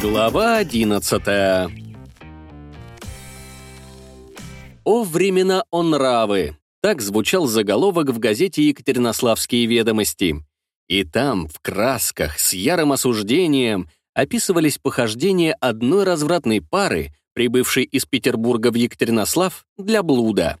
Глава одиннадцатая «О времена онравы!» — так звучал заголовок в газете «Екатеринославские ведомости». И там, в красках, с ярым осуждением, описывались похождения одной развратной пары, прибывшей из Петербурга в Екатеринослав, для блуда.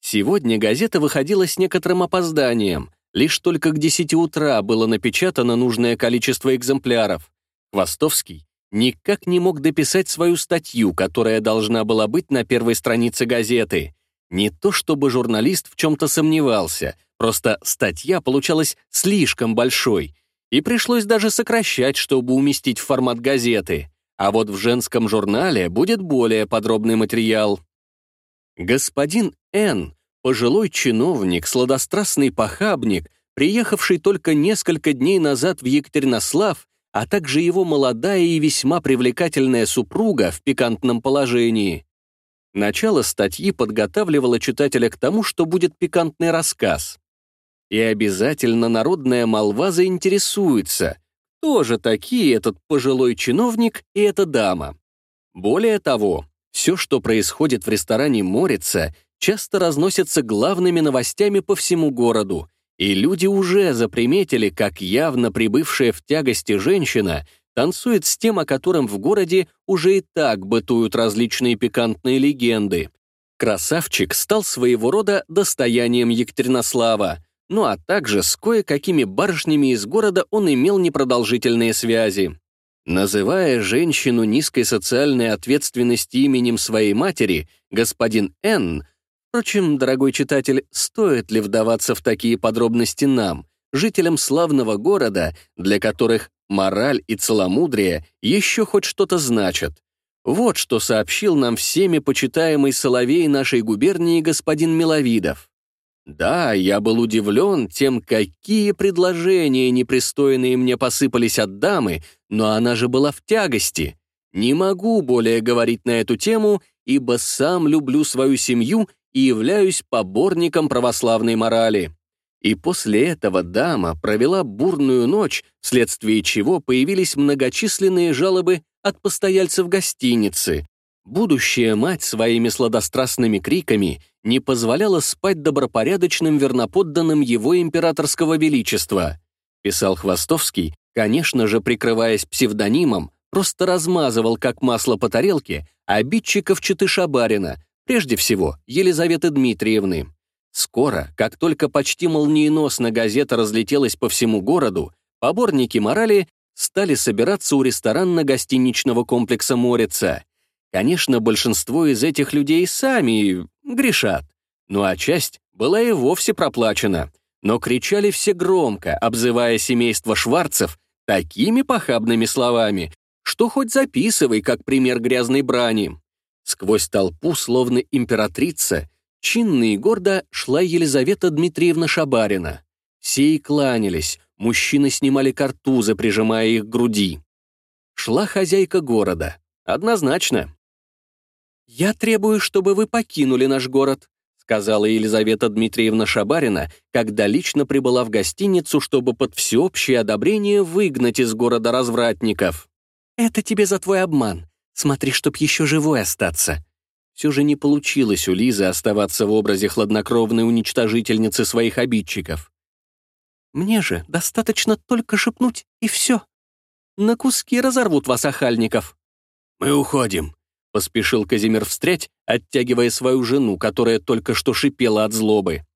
Сегодня газета выходила с некоторым опозданием. Лишь только к 10 утра было напечатано нужное количество экземпляров. Хвостовский никак не мог дописать свою статью, которая должна была быть на первой странице газеты. Не то чтобы журналист в чем-то сомневался, просто статья получалась слишком большой, и пришлось даже сокращать, чтобы уместить в формат газеты. А вот в женском журнале будет более подробный материал. Господин Н., пожилой чиновник, сладострастный похабник, приехавший только несколько дней назад в Екатеринослав, а также его молодая и весьма привлекательная супруга в пикантном положении. Начало статьи подготавливало читателя к тому, что будет пикантный рассказ. И обязательно народная молва заинтересуется, кто же такие этот пожилой чиновник и эта дама. Более того, все, что происходит в ресторане «Морица», часто разносится главными новостями по всему городу, и люди уже заприметили, как явно прибывшая в тягости женщина танцует с тем, о котором в городе уже и так бытуют различные пикантные легенды. Красавчик стал своего рода достоянием Екатеринослава, ну а также с кое-какими барышнями из города он имел непродолжительные связи. Называя женщину низкой социальной ответственности именем своей матери, господин Н Впрочем, дорогой читатель, стоит ли вдаваться в такие подробности нам, жителям славного города, для которых мораль и целомудрие еще хоть что-то значат? Вот что сообщил нам всеми почитаемый соловей нашей губернии господин Миловидов. Да, я был удивлен тем, какие предложения непристойные мне посыпались от дамы, но она же была в тягости. Не могу более говорить на эту тему, ибо сам люблю свою семью и являюсь поборником православной морали. И после этого дама провела бурную ночь, вследствие чего появились многочисленные жалобы от постояльцев гостиницы. Будущая мать своими сладострастными криками не позволяла спать добропорядочным верноподданным его императорского величества. Писал Хвостовский, конечно же, прикрываясь псевдонимом, просто размазывал как масло по тарелке обидчиков Читы Шабарина, Прежде всего, Елизаветы Дмитриевны. Скоро, как только почти молниеносно газета разлетелась по всему городу, поборники морали стали собираться у ресторанно-гостиничного комплекса «Морица». Конечно, большинство из этих людей сами грешат, ну а часть была и вовсе проплачена. Но кричали все громко, обзывая семейство Шварцев такими похабными словами, что хоть записывай, как пример грязной брани. Сквозь толпу, словно императрица, чинно и гордо шла Елизавета Дмитриевна Шабарина. Все и кланялись, мужчины снимали картузы, прижимая их к груди. Шла хозяйка города. Однозначно. «Я требую, чтобы вы покинули наш город», сказала Елизавета Дмитриевна Шабарина, когда лично прибыла в гостиницу, чтобы под всеобщее одобрение выгнать из города развратников. «Это тебе за твой обман. Смотри, чтоб еще живой остаться». Все же не получилось у Лизы оставаться в образе хладнокровной уничтожительницы своих обидчиков. «Мне же достаточно только шепнуть, и все. На куски разорвут вас, охальников». «Мы уходим», — поспешил Казимир встрять, оттягивая свою жену, которая только что шипела от злобы.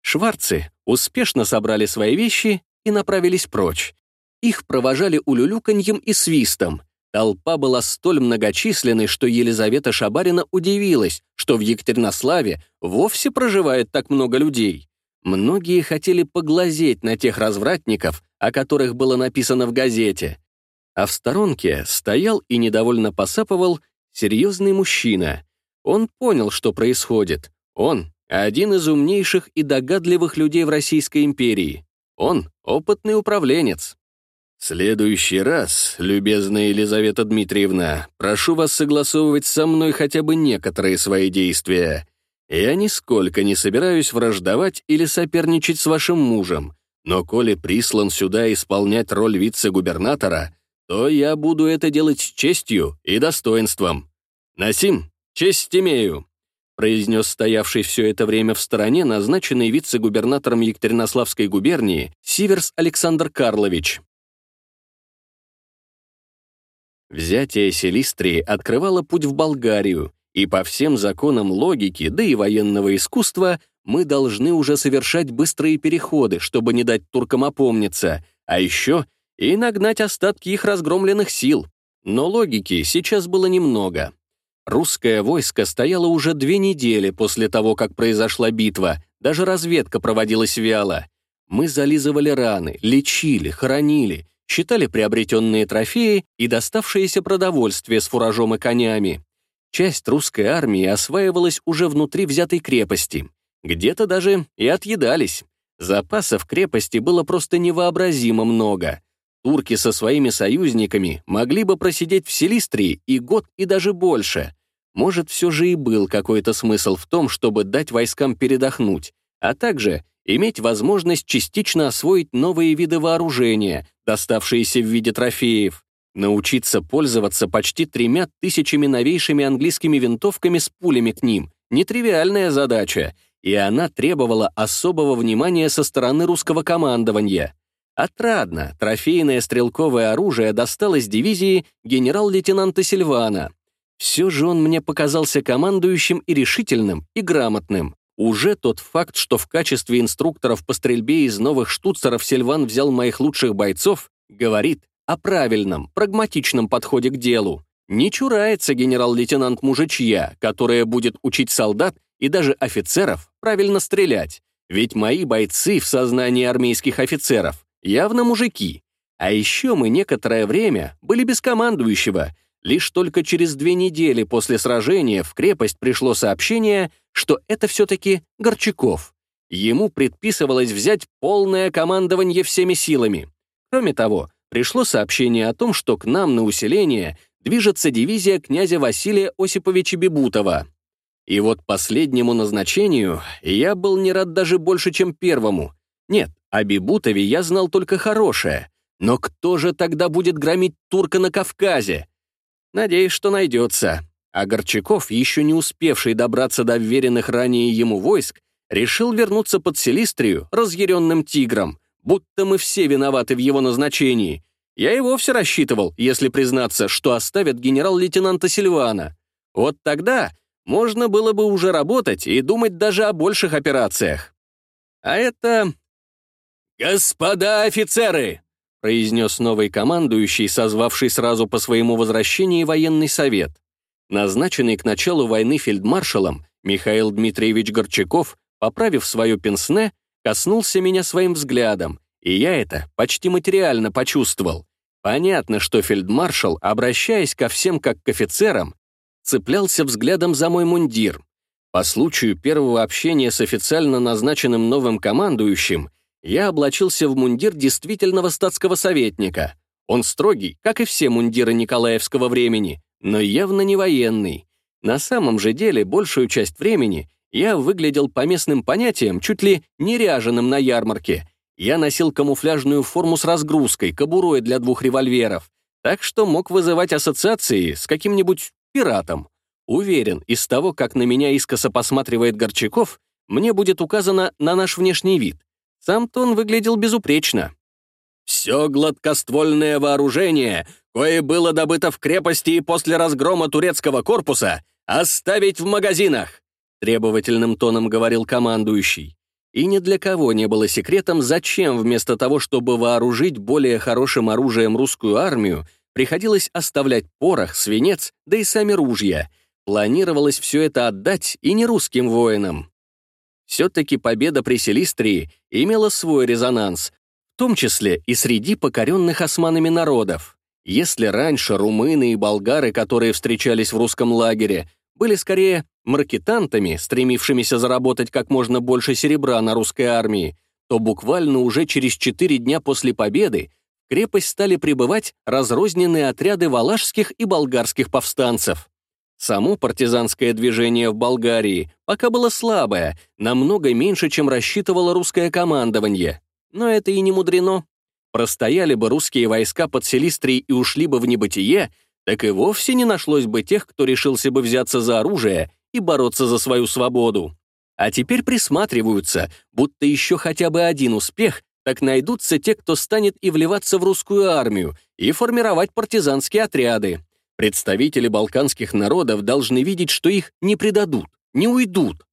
Шварцы успешно собрали свои вещи и направились прочь. Их провожали улюлюканьем и свистом — Толпа была столь многочисленной, что Елизавета Шабарина удивилась, что в Екатеринославе вовсе проживает так много людей. Многие хотели поглазеть на тех развратников, о которых было написано в газете. А в сторонке стоял и недовольно посапывал серьезный мужчина. Он понял, что происходит. Он — один из умнейших и догадливых людей в Российской империи. Он — опытный управленец следующий раз, любезная Елизавета Дмитриевна, прошу вас согласовывать со мной хотя бы некоторые свои действия. Я нисколько не собираюсь враждовать или соперничать с вашим мужем, Но коли прислан сюда исполнять роль вице-губернатора, то я буду это делать с честью и достоинством. Насим, честь имею», — произнес стоявший все это время в стороне назначенный вице-губернатором Екатеринославской губернии Сиверс Александр Карлович. Взятие Селистрии открывало путь в Болгарию, и по всем законам логики, да и военного искусства, мы должны уже совершать быстрые переходы, чтобы не дать туркам опомниться, а еще и нагнать остатки их разгромленных сил. Но логики сейчас было немного. Русское войско стояло уже две недели после того, как произошла битва, даже разведка проводилась вяло. Мы зализывали раны, лечили, хоронили, считали приобретенные трофеи и доставшееся продовольствие с фуражом и конями. Часть русской армии осваивалась уже внутри взятой крепости. Где-то даже и отъедались. Запасов крепости было просто невообразимо много. Турки со своими союзниками могли бы просидеть в Селистрии и год, и даже больше. Может, все же и был какой-то смысл в том, чтобы дать войскам передохнуть, а также иметь возможность частично освоить новые виды вооружения, доставшиеся в виде трофеев. Научиться пользоваться почти тремя тысячами новейшими английскими винтовками с пулями к ним — нетривиальная задача, и она требовала особого внимания со стороны русского командования. Отрадно, трофейное стрелковое оружие досталось дивизии генерал-лейтенанта Сильвана. Все же он мне показался командующим и решительным, и грамотным. Уже тот факт, что в качестве инструкторов по стрельбе из новых штуцеров Сильван взял моих лучших бойцов, говорит, о правильном, прагматичном подходе к делу. Не чурается генерал-лейтенант мужичья, которая будет учить солдат и даже офицеров правильно стрелять. Ведь мои бойцы в сознании армейских офицеров явно мужики. А еще мы некоторое время были без командующего. Лишь только через две недели после сражения в крепость пришло сообщение, что это все-таки Горчаков. Ему предписывалось взять полное командование всеми силами. Кроме того, пришло сообщение о том, что к нам на усиление движется дивизия князя Василия Осиповича Бебутова. И вот последнему назначению я был не рад даже больше, чем первому. Нет, о Бебутове я знал только хорошее. Но кто же тогда будет громить турка на Кавказе? Надеюсь, что найдется. А Горчаков, еще не успевший добраться до веренных ранее ему войск, решил вернуться под Селистрию разъяренным тигром, будто мы все виноваты в его назначении. Я и вовсе рассчитывал, если признаться, что оставят генерал-лейтенанта Сильвана. Вот тогда можно было бы уже работать и думать даже о больших операциях. А это... «Господа офицеры!» произнес новый командующий, созвавший сразу по своему возвращении военный совет. Назначенный к началу войны фельдмаршалом, Михаил Дмитриевич Горчаков, поправив свое пенсне, коснулся меня своим взглядом, и я это почти материально почувствовал. Понятно, что фельдмаршал, обращаясь ко всем как к офицерам, цеплялся взглядом за мой мундир. По случаю первого общения с официально назначенным новым командующим я облачился в мундир действительного статского советника. Он строгий, как и все мундиры Николаевского времени, но явно не военный. На самом же деле, большую часть времени я выглядел по местным понятиям чуть ли не ряженым на ярмарке. Я носил камуфляжную форму с разгрузкой, кобурой для двух револьверов, так что мог вызывать ассоциации с каким-нибудь пиратом. Уверен, из того, как на меня искоса посматривает Горчаков, мне будет указано на наш внешний вид. Сам-то он выглядел безупречно. «Все гладкоствольное вооружение, кое было добыто в крепости и после разгрома турецкого корпуса, оставить в магазинах требовательным тоном говорил командующий. И ни для кого не было секретом, зачем вместо того, чтобы вооружить более хорошим оружием русскую армию, приходилось оставлять порох, свинец, да и сами ружья. Планировалось все это отдать и не русским воинам. Все-таки победа при Селистрии имела свой резонанс, в том числе и среди покоренных османами народов. Если раньше румыны и болгары, которые встречались в русском лагере, были скорее маркетантами, стремившимися заработать как можно больше серебра на русской армии, то буквально уже через четыре дня после победы в крепость стали прибывать разрозненные отряды валашских и болгарских повстанцев. Само партизанское движение в Болгарии пока было слабое, намного меньше, чем рассчитывало русское командование. но это и не мудрено. Простояли бы русские войска под Селистрией и ушли бы в небытие, так и вовсе не нашлось бы тех, кто решился бы взяться за оружие и бороться за свою свободу. А теперь присматриваются, будто еще хотя бы один успех, так найдутся те, кто станет и вливаться в русскую армию, и формировать партизанские отряды. Представители балканских народов должны видеть, что их не предадут, не уйдут.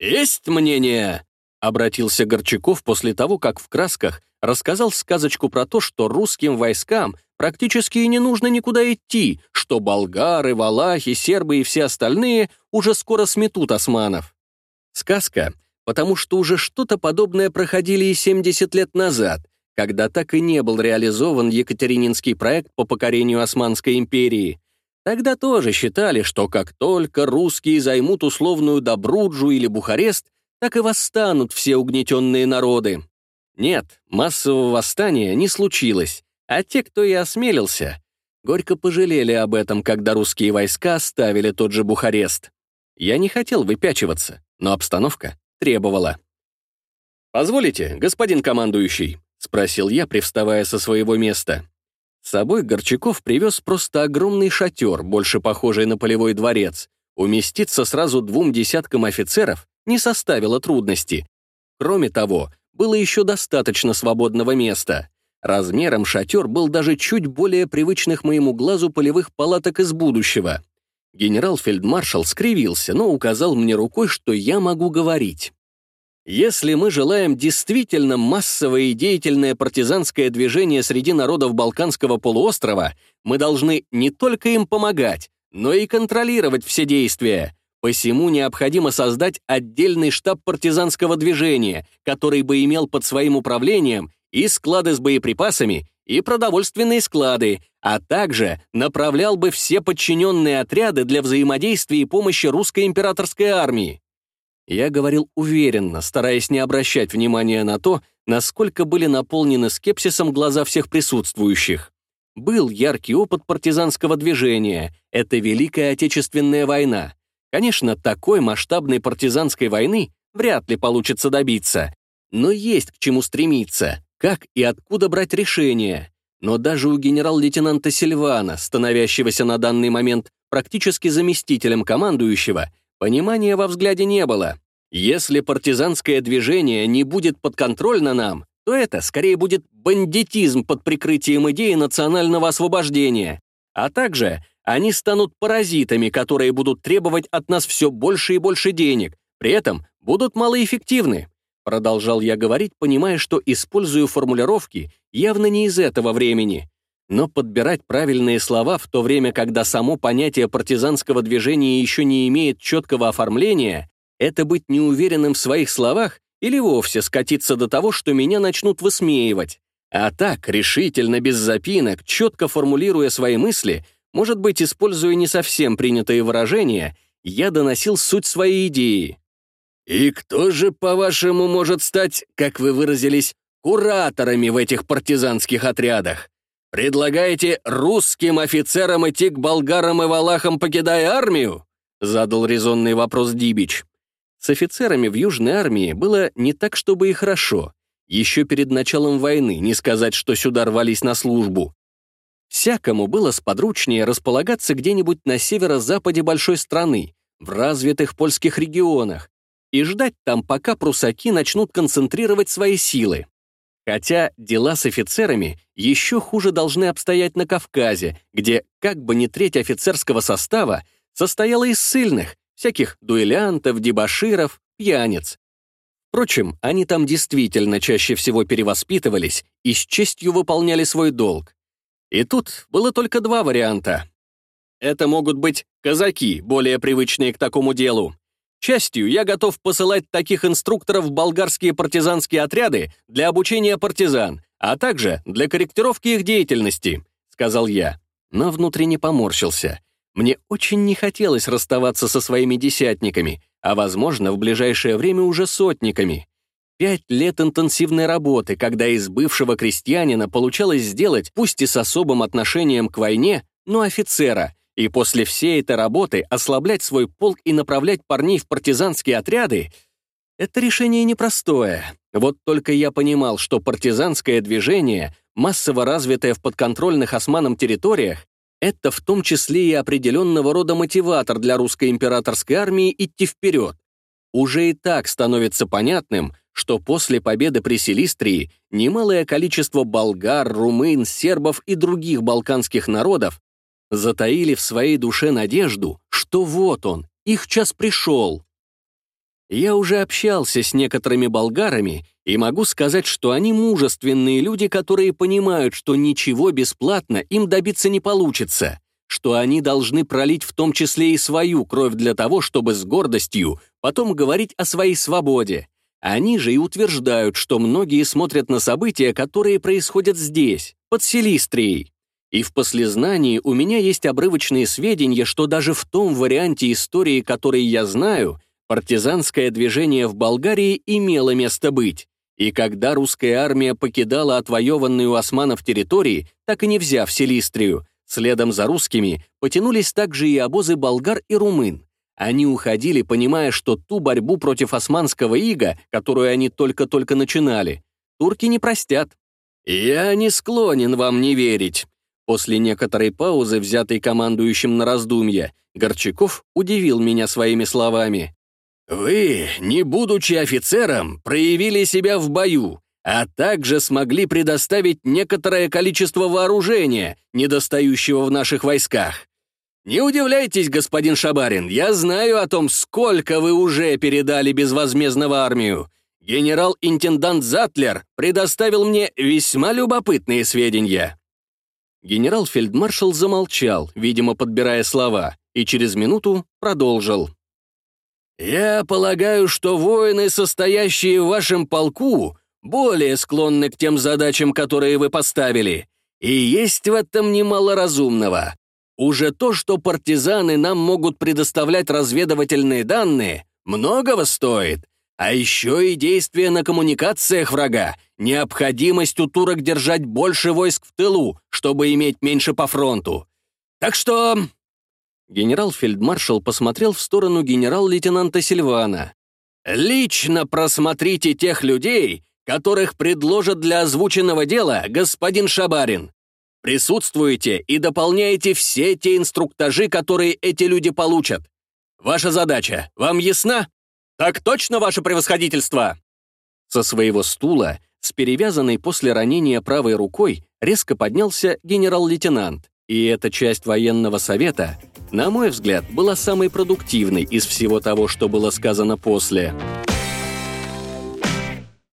«Есть мнение?» — обратился Горчаков после того, как в красках рассказал сказочку про то, что русским войскам практически и не нужно никуда идти, что болгары, валахи, сербы и все остальные уже скоро сметут османов. Сказка, потому что уже что-то подобное проходили и 70 лет назад, когда так и не был реализован Екатерининский проект по покорению Османской империи. Тогда тоже считали, что как только русские займут условную Добруджу или Бухарест, так и восстанут все угнетенные народы. Нет, массового восстания не случилось, а те, кто и осмелился, горько пожалели об этом, когда русские войска оставили тот же Бухарест. Я не хотел выпячиваться, но обстановка требовала. «Позволите, господин командующий?» — спросил я, привставая со своего места. С собой Горчаков привез просто огромный шатер, больше похожий на полевой дворец. Уместиться сразу двум десяткам офицеров не составило трудности. Кроме того, было еще достаточно свободного места. Размером шатер был даже чуть более привычных моему глазу полевых палаток из будущего. Генерал-фельдмаршал скривился, но указал мне рукой, что я могу говорить. Если мы желаем действительно массовое и деятельное партизанское движение среди народов Балканского полуострова, мы должны не только им помогать, но и контролировать все действия. Посему необходимо создать отдельный штаб партизанского движения, который бы имел под своим управлением и склады с боеприпасами, и продовольственные склады, а также направлял бы все подчиненные отряды для взаимодействия и помощи русской императорской армии. Я говорил уверенно, стараясь не обращать внимания на то, насколько были наполнены скепсисом глаза всех присутствующих. Был яркий опыт партизанского движения, это Великая Отечественная война. Конечно, такой масштабной партизанской войны вряд ли получится добиться, но есть к чему стремиться, как и откуда брать решения. Но даже у генерал-лейтенанта Сильвана, становящегося на данный момент практически заместителем командующего, понимания во взгляде не было. Если партизанское движение не будет подконтрольно нам, то это скорее будет бандитизм под прикрытием идеи национального освобождения. А также они станут паразитами, которые будут требовать от нас все больше и больше денег, при этом будут малоэффективны. Продолжал я говорить, понимая, что использую формулировки явно не из этого времени. Но подбирать правильные слова в то время, когда само понятие партизанского движения еще не имеет четкого оформления, это быть неуверенным в своих словах или вовсе скатиться до того, что меня начнут высмеивать. А так, решительно, без запинок, четко формулируя свои мысли, может быть, используя не совсем принятые выражения, я доносил суть своей идеи. «И кто же, по-вашему, может стать, как вы выразились, кураторами в этих партизанских отрядах? Предлагаете русским офицерам идти к болгарам и валахам, покидая армию?» Задал резонный вопрос Дибич. С офицерами в Южной армии было не так, чтобы и хорошо. Еще перед началом войны не сказать, что сюда рвались на службу. Всякому было сподручнее располагаться где-нибудь на северо-западе большой страны, в развитых польских регионах, и ждать там, пока прусаки начнут концентрировать свои силы. Хотя дела с офицерами еще хуже должны обстоять на Кавказе, где как бы не треть офицерского состава состояла из сильных, всяких дуэлянтов, дебоширов, пьяниц. Впрочем, они там действительно чаще всего перевоспитывались и с честью выполняли свой долг. И тут было только два варианта. Это могут быть казаки, более привычные к такому делу. Частью я готов посылать таких инструкторов в болгарские партизанские отряды для обучения партизан, а также для корректировки их деятельности, сказал я, но внутренне поморщился — мне очень не хотелось расставаться со своими десятниками, а, возможно, в ближайшее время уже сотниками. Пять лет интенсивной работы, когда из бывшего крестьянина получалось сделать, пусть и с особым отношением к войне, но офицера, и после всей этой работы ослаблять свой полк и направлять парней в партизанские отряды — это решение непростое. Вот только я понимал, что партизанское движение, массово развитое в подконтрольных османам территориях, это в том числе и определенного рода мотиватор для русской императорской армии идти вперед. Уже и так становится понятным, что после победы при Селистрии немалое количество болгар, румын, сербов и других балканских народов затаили в своей душе надежду, что вот он, их час пришел. Я уже общался с некоторыми болгарами и могу сказать, что они мужественные люди, которые понимают, что ничего бесплатно им добиться не получится, что они должны пролить в том числе и свою кровь для того, чтобы с гордостью потом говорить о своей свободе. Они же и утверждают, что многие смотрят на события, которые происходят здесь, под Селистрией. И в послезнании у меня есть обрывочные сведения, что даже в том варианте истории, который я знаю, партизанское движение в Болгарии имело место быть. И когда русская армия покидала отвоеванные у османов территории, так и не взяв Селистрию, следом за русскими потянулись также и обозы болгар и румын. Они уходили, понимая, что ту борьбу против османского ига, которую они только-только начинали, турки не простят. «Я не склонен вам не верить», После некоторой паузы, взятой командующим на раздумье, Горчаков удивил меня своими словами. «Вы, не будучи офицером, проявили себя в бою, а также смогли предоставить некоторое количество вооружения, недостающего в наших войсках. Не удивляйтесь, господин Шабарин, я знаю о том, сколько вы уже передали безвозмездного армию. Генерал-интендант Затлер предоставил мне весьма любопытные сведения». Генерал-фельдмаршал замолчал, видимо, подбирая слова, и через минуту продолжил. «Я полагаю, что воины, состоящие в вашем полку, более склонны к тем задачам, которые вы поставили, и есть в этом немало разумного. Уже то, что партизаны нам могут предоставлять разведывательные данные, многого стоит. А еще и действия на коммуникациях врага, необходимость у турок держать больше войск в тылу, чтобы иметь меньше по фронту. Так что...» Генерал-фельдмаршал посмотрел в сторону генерал-лейтенанта Сильвана. «Лично просмотрите тех людей, которых предложат для озвученного дела господин Шабарин. Присутствуйте и дополняйте все те инструктажи, которые эти люди получат. Ваша задача вам ясна?» «Так точно, ваше превосходительство!» Со своего стула, с перевязанной после ранения правой рукой, резко поднялся генерал-лейтенант, и эта часть военного совета, на мой взгляд, была самой продуктивной из всего того, что было сказано после. «После».